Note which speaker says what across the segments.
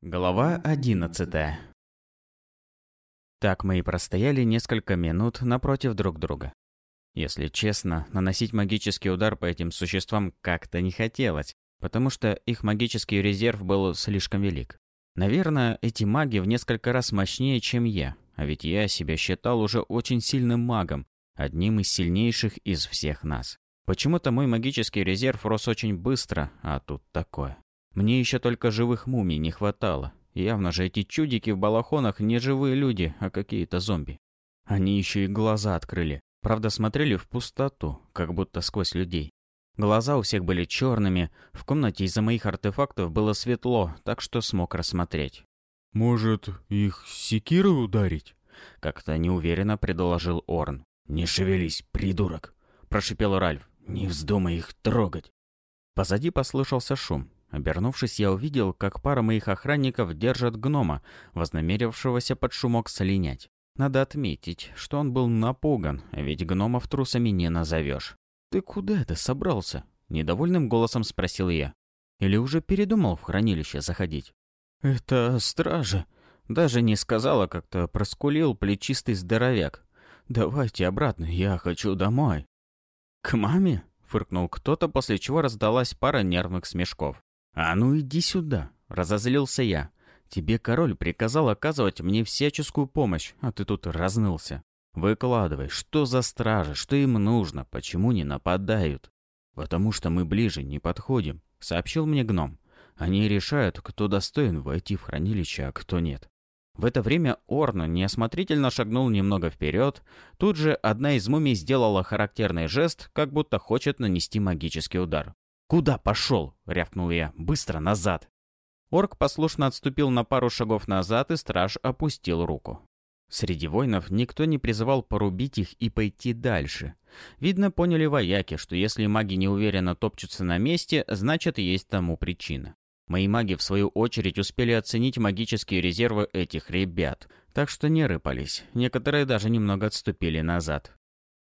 Speaker 1: Глава одиннадцатая Так мы и простояли несколько минут напротив друг друга. Если честно, наносить магический удар по этим существам как-то не хотелось, потому что их магический резерв был слишком велик. Наверное, эти маги в несколько раз мощнее, чем я, а ведь я себя считал уже очень сильным магом, одним из сильнейших из всех нас. Почему-то мой магический резерв рос очень быстро, а тут такое. Мне еще только живых мумий не хватало. Явно же эти чудики в балахонах не живые люди, а какие-то зомби. Они еще и глаза открыли. Правда, смотрели в пустоту, как будто сквозь людей. Глаза у всех были черными, в комнате из-за моих артефактов было светло, так что смог рассмотреть.
Speaker 2: «Может, их секирой ударить?»
Speaker 1: Как-то неуверенно предложил Орн.
Speaker 3: «Не шевелись, придурок!» – прошипел Ральф. «Не вздумай их трогать!»
Speaker 1: Позади послышался шум. Обернувшись, я увидел, как пара моих охранников держат гнома, вознамерившегося под шумок солинять. Надо отметить, что он был напуган, ведь гномов трусами не назовешь. «Ты куда это собрался?» – недовольным голосом спросил я. «Или уже передумал в хранилище заходить?» «Это стража», даже не сказала, как-то проскулил плечистый здоровяк. «Давайте обратно, я хочу домой». «К маме?» – фыркнул кто-то, после чего раздалась пара нервных смешков. «А ну иди сюда!» — разозлился я. «Тебе король приказал оказывать мне всяческую помощь, а ты тут разнылся. Выкладывай, что за стражи, что им нужно, почему не нападают?» «Потому что мы ближе не подходим», — сообщил мне гном. «Они решают, кто достоин войти в хранилище, а кто нет». В это время Орн неосмотрительно шагнул немного вперед. Тут же одна из мумий сделала характерный жест, как будто хочет нанести магический удар. «Куда пошел?» — рявкнул я. «Быстро назад!» Орк послушно отступил на пару шагов назад, и страж опустил руку. Среди воинов никто не призывал порубить их и пойти дальше. Видно, поняли вояки, что если маги неуверенно топчутся на месте, значит, есть тому причина. Мои маги, в свою очередь, успели оценить магические резервы этих ребят, так что не рыпались. Некоторые даже немного отступили назад.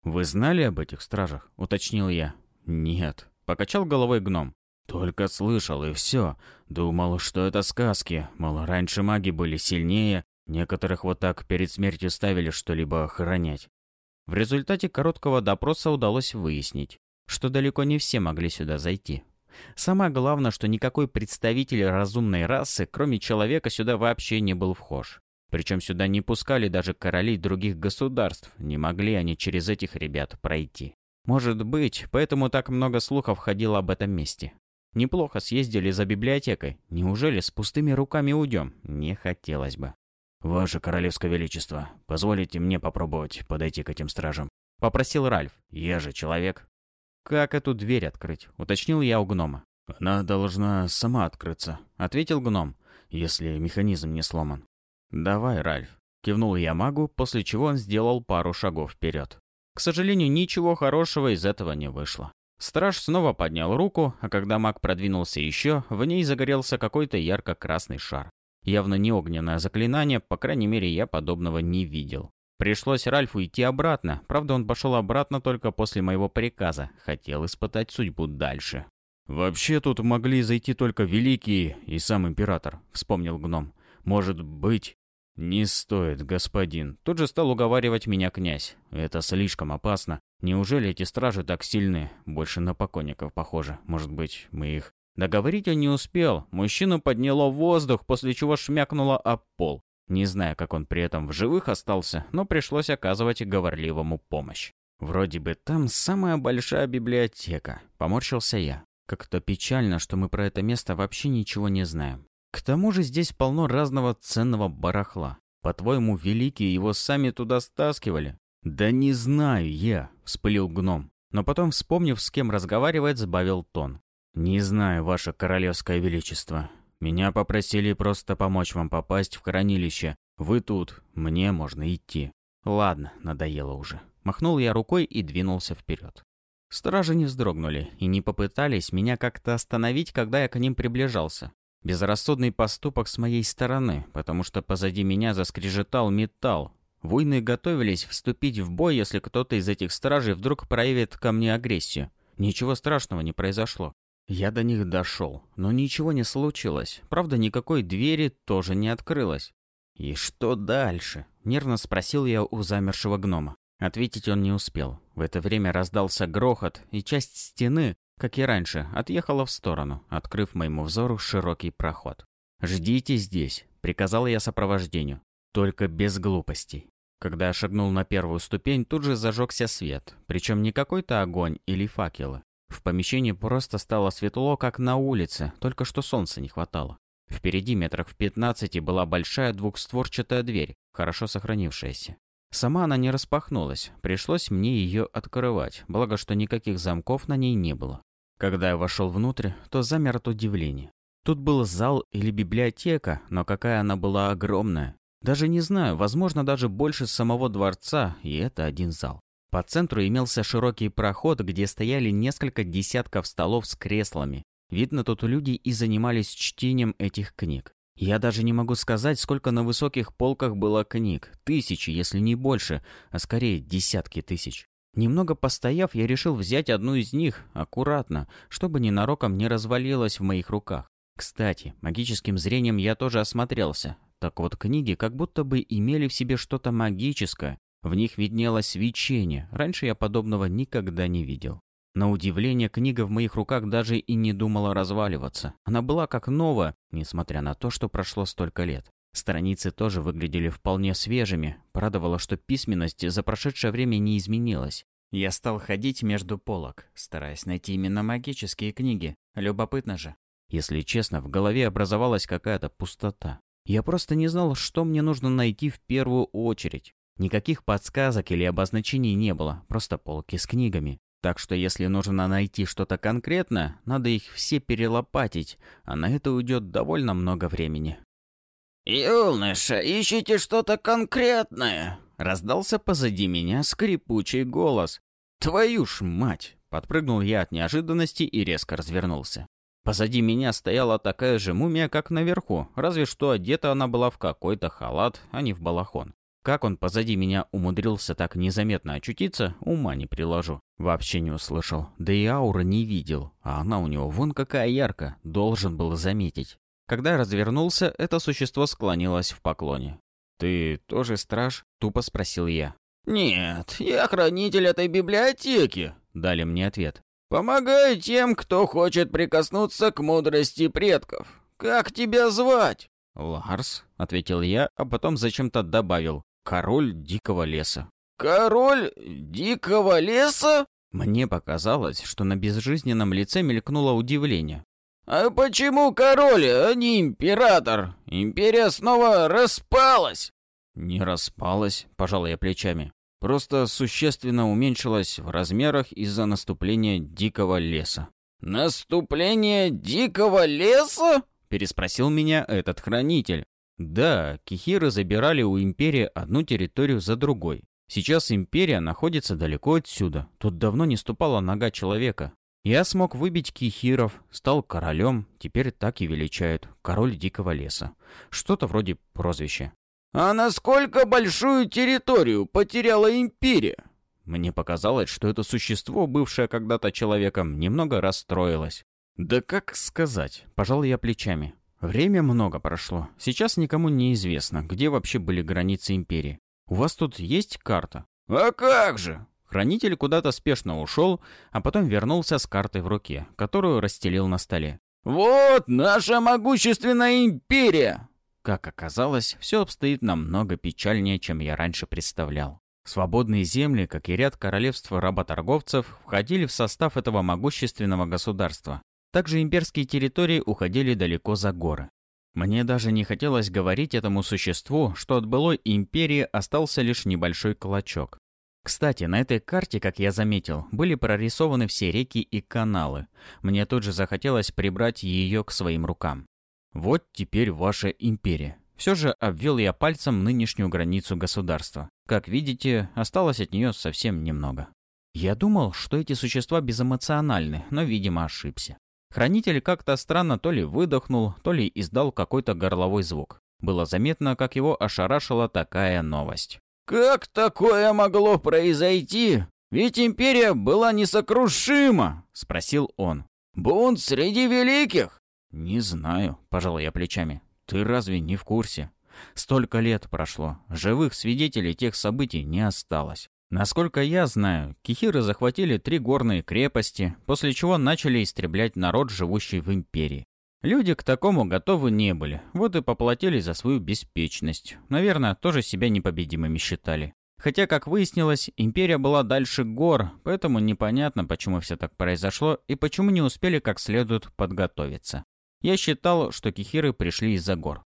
Speaker 1: «Вы знали об этих стражах?» — уточнил я. «Нет», Покачал головой гном. Только слышал и все. Думал, что это сказки. Мол, раньше маги были сильнее, некоторых вот так перед смертью ставили что-либо охранять. В результате короткого допроса удалось выяснить, что далеко не все могли сюда зайти. Самое главное, что никакой представитель разумной расы, кроме человека, сюда вообще не был вхож. Причем сюда не пускали даже королей других государств, не могли они через этих ребят пройти. Может быть, поэтому так много слухов ходило об этом месте. Неплохо съездили за библиотекой. Неужели с пустыми руками уйдем? Не хотелось бы.
Speaker 3: «Ваше Королевское Величество, позволите мне попробовать подойти к этим стражам?»
Speaker 1: Попросил Ральф. «Я же человек». «Как эту дверь открыть?» Уточнил я у гнома.
Speaker 2: «Она должна сама открыться», — ответил гном, «если механизм не сломан».
Speaker 1: «Давай, Ральф». Кивнул я магу, после чего он сделал пару шагов вперед. К сожалению, ничего хорошего из этого не вышло. Страж снова поднял руку, а когда маг продвинулся еще, в ней загорелся какой-то ярко-красный шар. Явно не огненное заклинание, по крайней мере, я подобного не видел. Пришлось Ральфу идти обратно, правда он пошел обратно только после моего приказа, хотел испытать судьбу дальше.
Speaker 2: «Вообще тут могли зайти только великие и сам император», — вспомнил гном. «Может быть...» «Не стоит, господин». Тут же стал уговаривать меня князь. «Это слишком опасно. Неужели эти стражи так сильны? Больше на покойников похоже. Может быть, мы их...» Договорить он не успел. Мужчину подняло воздух, после чего шмякнуло об пол. Не знаю, как он при этом в живых остался, но пришлось оказывать говорливому помощь. Вроде бы там самая большая библиотека. Поморщился я. Как-то печально, что мы про это место вообще ничего не знаем. К тому же здесь полно разного ценного барахла. По-твоему, великие его сами туда стаскивали? Да не знаю я, вспылил гном. Но потом, вспомнив, с кем разговаривает, сбавил тон. Не знаю, ваше королевское величество. Меня попросили просто помочь вам попасть в хранилище. Вы тут, мне можно идти. Ладно, надоело уже. Махнул я рукой и двинулся вперед. Стражи не вздрогнули и не попытались меня как-то остановить, когда я к ним приближался. Безрассудный поступок с моей стороны, потому что позади меня заскрежетал металл. Войны готовились вступить в бой, если кто-то из этих стражей вдруг проявит ко мне агрессию. Ничего страшного не произошло.
Speaker 1: Я до них дошел, но ничего не случилось. Правда, никакой двери тоже не открылось. «И что дальше?» — нервно спросил я у замершего гнома. Ответить он не успел. В это время раздался грохот, и часть стены, как и раньше, отъехала в сторону, открыв моему взору широкий проход. «Ждите здесь», — приказал я сопровождению. «Только без глупостей». Когда я шагнул на первую ступень, тут же зажегся свет, причем не какой-то огонь или факелы. В помещении просто стало светло, как на улице, только что солнца не хватало. Впереди метрах в пятнадцати была большая двухстворчатая дверь, хорошо сохранившаяся. Сама она не распахнулась, пришлось мне ее открывать, благо что никаких замков на ней не было. Когда я вошел внутрь, то замер от удивления. Тут был зал или библиотека, но какая она была огромная. Даже не знаю, возможно, даже больше самого дворца, и это один зал. По центру имелся широкий проход, где стояли несколько десятков столов с креслами. Видно, тут люди и занимались чтением этих книг. Я даже не могу сказать, сколько на высоких полках было книг. Тысячи, если не больше, а скорее десятки тысяч. Немного постояв, я решил взять одну из них, аккуратно, чтобы ненароком не развалилась в моих руках. Кстати, магическим зрением я тоже осмотрелся. Так вот, книги как будто бы имели в себе что-то магическое, в них виднелось свечение. Раньше я подобного никогда не видел. На удивление, книга в моих руках даже и не думала разваливаться. Она была как новая, несмотря на то, что прошло столько лет. Страницы тоже выглядели вполне свежими. Порадовало, что письменность за прошедшее время не изменилась. Я стал ходить между полок, стараясь найти именно магические книги. Любопытно же. Если честно, в голове образовалась какая-то пустота. Я просто не знал, что мне нужно найти в первую очередь. Никаких подсказок или обозначений не было, просто полки с книгами. Так что если нужно найти что-то конкретное, надо их все перелопатить, а на это уйдет довольно много времени.
Speaker 4: «Юноша, ищите что-то конкретное!»
Speaker 1: Раздался позади меня скрипучий голос. «Твою ж мать!» Подпрыгнул я от неожиданности и резко развернулся. Позади меня стояла такая же мумия, как наверху, разве что одета она была в какой-то халат, а не в балахон. Как он позади меня умудрился так незаметно очутиться, ума не приложу. Вообще не услышал. Да и аура не видел. А она у него вон какая яркая, должен был заметить. Когда развернулся, это существо склонилось в поклоне. «Ты тоже страж?» – тупо спросил я.
Speaker 4: «Нет, я хранитель этой библиотеки», – дали мне ответ. «Помогаю тем, кто хочет прикоснуться к мудрости предков. Как тебя звать?»
Speaker 1: «Ларс», — ответил я, а потом зачем-то добавил. Король дикого леса.
Speaker 4: Король дикого леса?
Speaker 1: Мне показалось, что на безжизненном лице мелькнуло удивление.
Speaker 4: А почему король, а не император? Империя снова распалась.
Speaker 1: Не распалась, пожал я плечами. Просто существенно уменьшилась в размерах из-за наступления дикого леса.
Speaker 4: «Наступление дикого леса?»
Speaker 1: — переспросил меня этот хранитель. Да, кихиры забирали у Империи одну территорию за другой. Сейчас Империя находится далеко отсюда. Тут давно не ступала нога человека. Я смог выбить кихиров, стал королем, теперь так и величают. Король Дикого Леса. Что-то вроде прозвища.
Speaker 4: «А насколько большую территорию потеряла Империя?»
Speaker 1: Мне показалось, что это существо, бывшее когда-то человеком, немного расстроилось. Да как сказать, пожал я плечами. Время много прошло. Сейчас никому не известно, где вообще были границы империи. У вас тут есть карта?
Speaker 4: А как же?
Speaker 1: Хранитель куда-то спешно ушел, а потом вернулся с картой в руке, которую расстелил на столе.
Speaker 4: «Вот наша могущественная империя!»
Speaker 1: Как оказалось, все обстоит намного печальнее, чем я раньше представлял. Свободные земли, как и ряд королевств работорговцев, входили в состав этого могущественного государства. Также имперские территории уходили далеко за горы. Мне даже не хотелось говорить этому существу, что от былой империи остался лишь небольшой клочок. Кстати, на этой карте, как я заметил, были прорисованы все реки и каналы. Мне тут же захотелось прибрать ее к своим рукам. Вот теперь ваша империя. Все же обвел я пальцем нынешнюю границу государства. Как видите, осталось от нее совсем немного. Я думал, что эти существа безэмоциональны, но, видимо, ошибся. Хранитель как-то странно то ли выдохнул, то ли издал какой-то горловой звук. Было заметно, как его ошарашила такая новость.
Speaker 4: «Как такое могло произойти? Ведь империя была несокрушима!»
Speaker 1: – спросил он.
Speaker 4: Бунт среди великих?»
Speaker 1: «Не знаю», — пожал я плечами. «Ты разве не в курсе? Столько лет прошло, живых свидетелей тех событий не осталось. Насколько я знаю, кихиры захватили три горные крепости, после чего начали истреблять народ, живущий в империи. Люди к такому готовы не были, вот и поплатились за свою беспечность. Наверное, тоже себя непобедимыми считали. Хотя, как выяснилось, империя была дальше гор, поэтому непонятно, почему все так произошло и почему не успели как следует подготовиться. Я считал, что кихиры пришли из-за гор.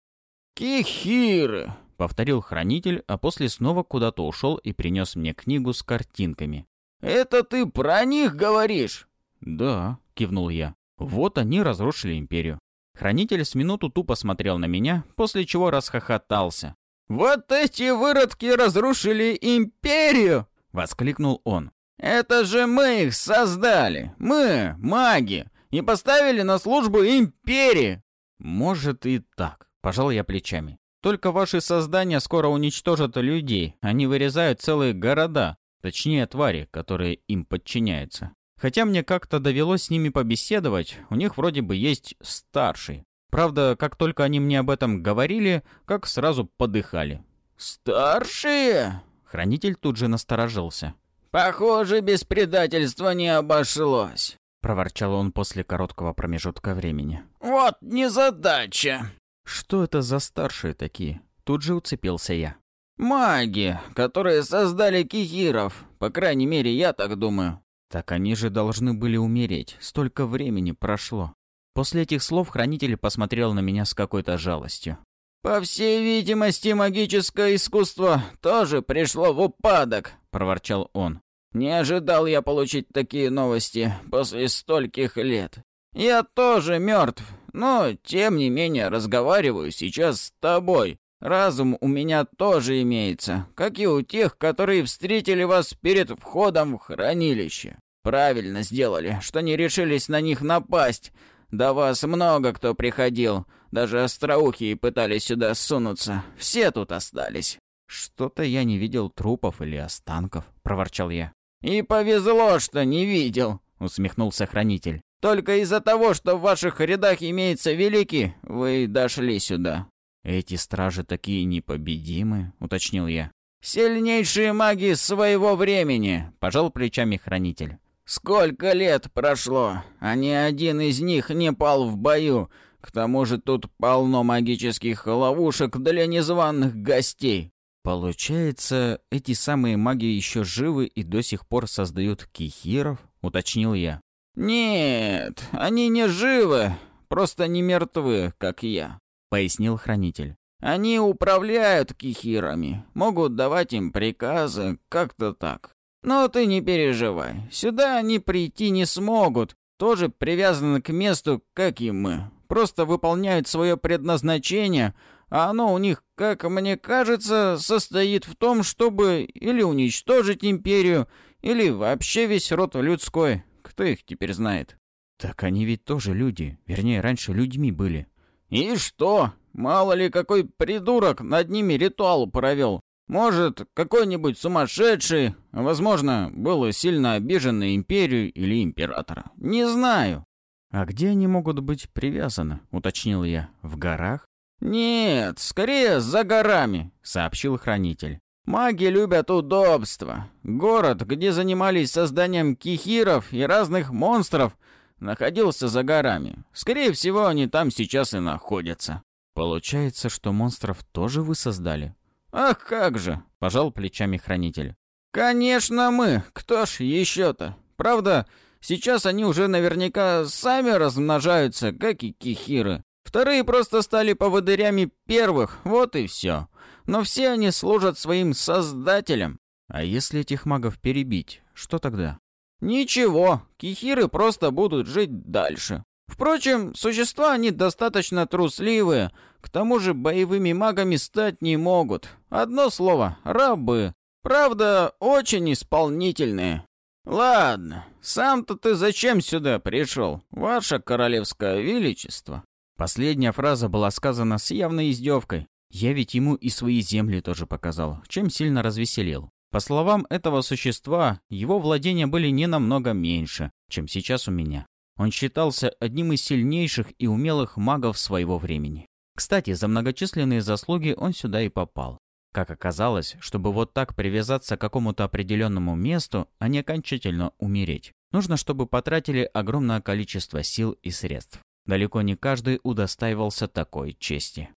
Speaker 4: «Кихиры!»
Speaker 1: — повторил хранитель, а после снова куда-то ушел и принес мне книгу с картинками.
Speaker 4: «Это ты про них говоришь?»
Speaker 1: «Да», — кивнул я. «Вот они разрушили империю». Хранитель с минуту тупо смотрел на меня, после чего расхохотался.
Speaker 4: «Вот эти выродки разрушили империю!»
Speaker 1: — воскликнул он.
Speaker 4: «Это же мы их создали! Мы, маги! И поставили на службу империи!»
Speaker 1: «Может и так», — пожал я плечами. «Только ваши создания скоро уничтожат людей. Они вырезают целые города, точнее твари, которые им подчиняются. Хотя мне как-то довелось с ними побеседовать, у них вроде бы есть старший. Правда, как только они мне об этом говорили, как сразу подыхали.
Speaker 4: «Старшие?»
Speaker 1: Хранитель тут же насторожился.
Speaker 4: «Похоже, без предательства не обошлось», —
Speaker 1: проворчал он после короткого промежутка времени.
Speaker 4: «Вот незадача».
Speaker 1: «Что это за старшие такие?» Тут же уцепился я.
Speaker 4: «Маги, которые создали кихиров. По крайней мере, я так думаю».
Speaker 1: «Так они же должны были умереть. Столько времени прошло». После этих слов хранитель посмотрел на меня с какой-то жалостью.
Speaker 4: «По всей видимости, магическое искусство тоже пришло в упадок», — проворчал он. «Не ожидал я получить такие новости после стольких лет. Я тоже мертв, но, тем не менее, разговариваю сейчас с тобой. Разум у меня тоже имеется, как и у тех, которые встретили вас перед входом в хранилище. Правильно сделали, что не решились на них напасть, до вас много кто приходил. Даже остроухие пытались сюда сунуться. Все тут остались».
Speaker 1: «Что-то я не видел трупов или останков», — проворчал я.
Speaker 4: «И повезло, что не видел», — усмехнулся хранитель. «Только из-за того, что в ваших рядах имеется великий, вы дошли сюда».
Speaker 1: «Эти стражи такие непобедимые», — уточнил я.
Speaker 4: «Сильнейшие маги своего времени», — пожал плечами хранитель. Сколько лет прошло, а ни один из них не пал в бою. К тому же тут полно магических ловушек для незваных гостей.
Speaker 1: Получается, эти самые маги еще живы и до сих пор создают кихиров, уточнил я.
Speaker 4: Нет, они не живы, просто не мертвы, как я, пояснил хранитель. Они управляют кихирами, могут давать им приказы, как-то так. Но ты не переживай, сюда они прийти не смогут, тоже привязаны к месту, как и мы. Просто выполняют свое предназначение, а оно у них, как мне кажется, состоит в том, чтобы или уничтожить империю, или вообще весь род людской. Кто их теперь знает?
Speaker 1: Так они ведь тоже люди, вернее, раньше людьми были.
Speaker 4: И что? Мало ли какой придурок над ними ритуал провел. Может, какой-нибудь сумасшедший, возможно, был сильно обижен на империю или императора. Не знаю.
Speaker 1: А где они могут быть привязаны, уточнил я. В горах?
Speaker 4: Нет, скорее за горами, сообщил хранитель. Маги любят удобство. Город, где занимались созданием кихиров и разных монстров, находился за горами. Скорее всего, они там сейчас и находятся.
Speaker 1: Получается, что монстров тоже вы создали?
Speaker 4: «Ах, как же!» — пожал плечами хранитель. «Конечно мы! Кто ж еще-то? Правда, сейчас они уже наверняка сами размножаются, как и кихиры. Вторые просто стали поводырями первых, вот и все. Но все они служат своим создателям.
Speaker 1: А если этих магов перебить, что тогда?
Speaker 4: Ничего, кихиры просто будут жить дальше. Впрочем, существа они достаточно трусливые, к тому же боевыми магами стать не могут. Одно слово — рабы. Правда, очень исполнительные. Ладно, сам-то ты зачем сюда пришел, ваше королевское величество?
Speaker 1: Последняя фраза была сказана с явной издевкой. Я ведь ему и свои земли тоже показал, чем сильно развеселил. По словам этого существа, его владения были не намного меньше, чем сейчас у меня. Он считался одним из сильнейших и умелых магов своего времени. Кстати, за многочисленные заслуги он сюда и попал. Как оказалось, чтобы вот так привязаться к какому-то определенному месту, а не окончательно умереть, нужно, чтобы потратили огромное количество сил и средств. Далеко не каждый удостаивался такой чести.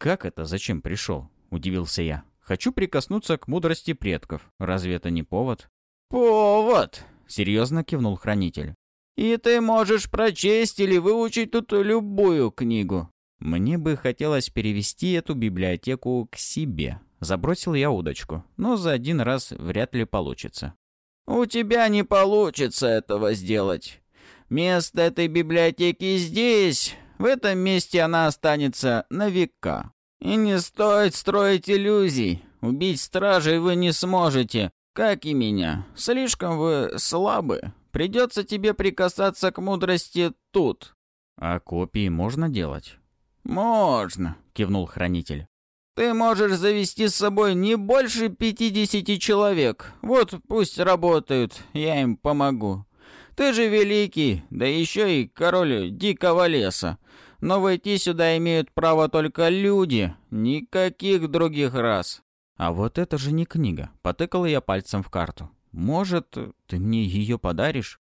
Speaker 1: «Как это? Зачем пришел?» – удивился я. «Хочу прикоснуться к мудрости предков. Разве это не повод?»
Speaker 4: «Повод!»
Speaker 1: – серьезно кивнул хранитель.
Speaker 4: «И ты можешь прочесть или выучить тут любую книгу.
Speaker 1: Мне бы хотелось перевести эту библиотеку к себе. Забросил я удочку, но за один раз вряд ли получится.
Speaker 4: «У тебя не получится этого сделать. Место этой библиотеки здесь. В этом месте она останется на века. И не стоит строить иллюзий. Убить стражей вы не сможете, как и меня. Слишком вы слабы. Придется тебе прикасаться к мудрости тут».
Speaker 1: «А копии можно делать?»
Speaker 4: «Можно», — кивнул хранитель. «Ты можешь завести с собой не больше пятидесяти человек. Вот пусть работают, я им помогу. Ты же великий, да еще и король дикого леса. Но войти сюда имеют право только люди, никаких других рас».
Speaker 1: «А вот это же не книга», — потыкал я пальцем в карту. «Может, ты мне ее подаришь?»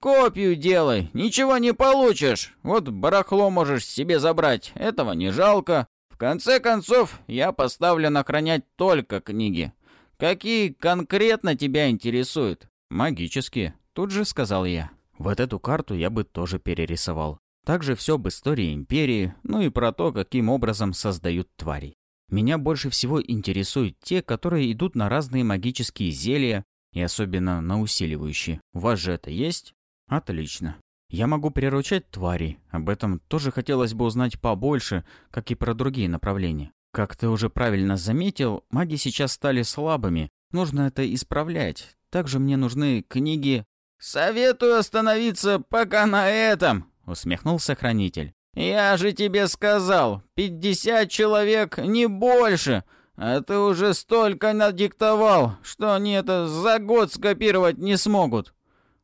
Speaker 4: «Копию делай, ничего не получишь. Вот барахло можешь себе забрать, этого не жалко. В конце концов, я поставлен охранять только книги. Какие конкретно тебя интересуют?»
Speaker 1: «Магические», — тут же сказал я. Вот эту карту я бы тоже перерисовал. Также все об истории Империи, ну и про то, каким образом создают тварей. Меня больше всего интересуют те, которые идут на разные магические зелья, и особенно на усиливающие. У вас же это есть? Отлично. Я могу приручать тварей. Об этом тоже хотелось бы узнать побольше, как и про другие направления. Как ты уже правильно заметил, маги сейчас стали слабыми. Нужно это исправлять. Также мне нужны книги...
Speaker 4: «Советую остановиться пока на этом», — усмехнулся хранитель. «Я же тебе сказал, пятьдесят человек, не больше. А ты уже столько надиктовал, что они это за год скопировать не смогут».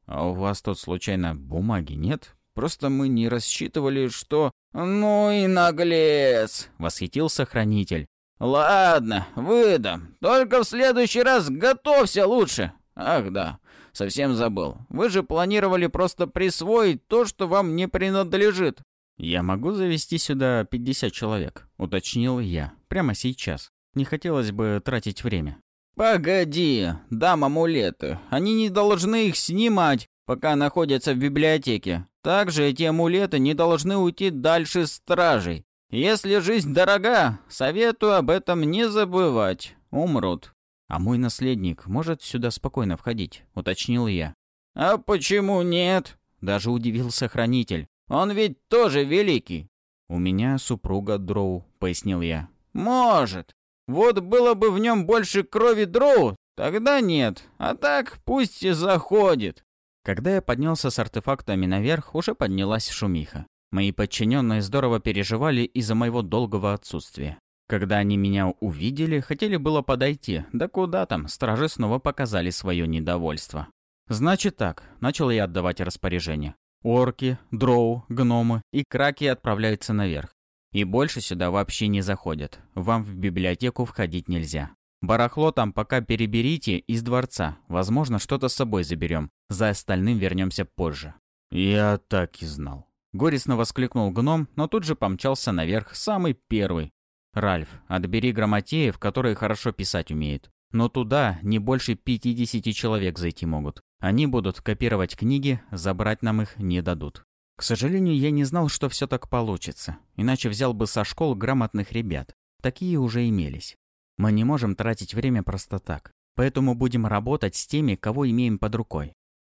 Speaker 1: «А у вас тут, случайно, бумаги нет? Просто мы не рассчитывали, что...»
Speaker 4: «Ну и наглец!» — восхитился хранитель. «Ладно, выдам. Только в следующий раз готовься лучше. Ах да, совсем забыл. Вы же планировали просто присвоить то, что вам не принадлежит».
Speaker 1: «Я могу завести сюда 50 человек», — уточнил я. «Прямо сейчас. Не хотелось бы тратить время».
Speaker 4: «Погоди, дам амулеты. Они не должны их снимать, пока находятся в библиотеке. Также эти амулеты не должны уйти дальше стражей. Если жизнь дорога, советую об этом не забывать. Умрут».
Speaker 1: «А мой наследник может сюда спокойно входить», — уточнил я.
Speaker 4: «А почему нет?» — даже удивился хранитель. «Он ведь тоже великий».
Speaker 1: «У меня супруга Дроу», — пояснил я.
Speaker 4: «Может. Вот было бы в нем больше крови дроу, тогда нет, а так пусть и заходит.
Speaker 1: Когда я поднялся с артефактами наверх, уже поднялась шумиха. Мои подчиненные здорово переживали из-за моего долгого отсутствия. Когда они меня увидели, хотели было подойти, да куда там, стражи снова показали свое недовольство. Значит так, начал я отдавать распоряжение. Орки, дроу, гномы и краки отправляются наверх. И больше сюда вообще не заходят. Вам в библиотеку входить нельзя. Барахло там пока переберите из дворца. Возможно, что-то с собой заберем. За остальным вернемся позже». «Я так и знал». Горестно воскликнул гном, но тут же помчался наверх, самый первый. «Ральф, отбери грамотеев, которые хорошо писать умеют. Но туда не больше 50 человек зайти могут. Они будут копировать книги, забрать нам их не дадут. К сожалению, я не знал, что все так получится, иначе взял бы со школ грамотных ребят. Такие уже имелись. Мы не можем тратить время просто так, поэтому будем работать с теми, кого имеем под рукой.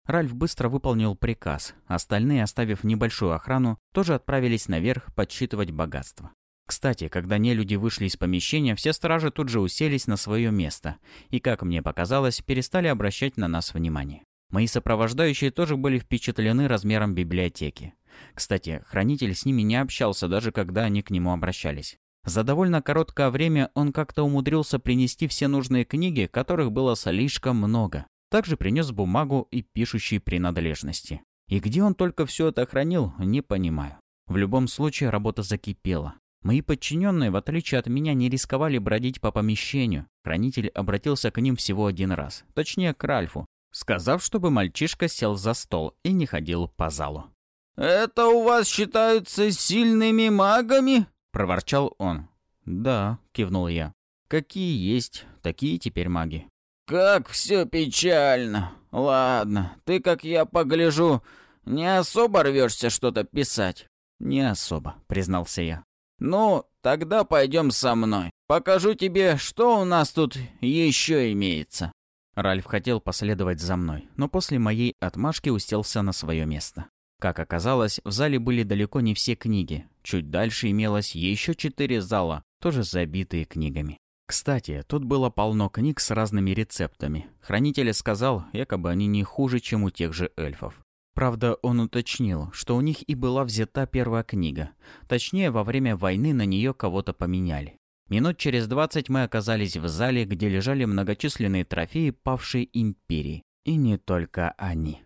Speaker 1: Ральф быстро выполнил приказ, остальные, оставив небольшую охрану, тоже отправились наверх подсчитывать богатство. Кстати, когда нелюди вышли из помещения, все стражи тут же уселись на свое место и, как мне показалось, перестали обращать на нас внимание. Мои сопровождающие тоже были впечатлены размером библиотеки. Кстати, хранитель с ними не общался, даже когда они к нему обращались. За довольно короткое время он как-то умудрился принести все нужные книги, которых было слишком много. Также принес бумагу и пишущие принадлежности. И где он только все это хранил, не понимаю. В любом случае, работа закипела. Мои подчиненные, в отличие от меня, не рисковали бродить по помещению. Хранитель обратился к ним всего один раз. Точнее, к Ральфу, сказав, чтобы мальчишка сел за стол и не ходил по залу.
Speaker 4: «Это у вас считаются сильными магами?» – проворчал он.
Speaker 1: «Да», – кивнул я. «Какие есть, такие теперь маги».
Speaker 4: «Как все печально. Ладно, ты, как я погляжу, не особо рвешься что-то писать».
Speaker 1: «Не особо», — признался я.
Speaker 4: «Ну, тогда пойдем со мной. Покажу тебе, что у нас тут еще имеется».
Speaker 1: Ральф хотел последовать за мной, но после моей отмашки уселся на свое место. Как оказалось, в зале были далеко не все книги. Чуть дальше имелось еще четыре зала, тоже забитые книгами. Кстати, тут было полно книг с разными рецептами. Хранитель сказал, якобы они не хуже, чем у тех же эльфов. Правда, он уточнил, что у них и была взята первая книга. Точнее, во время войны на нее кого-то поменяли. Минут через двадцать мы оказались в зале, где лежали многочисленные трофеи павшей империи. И не только они.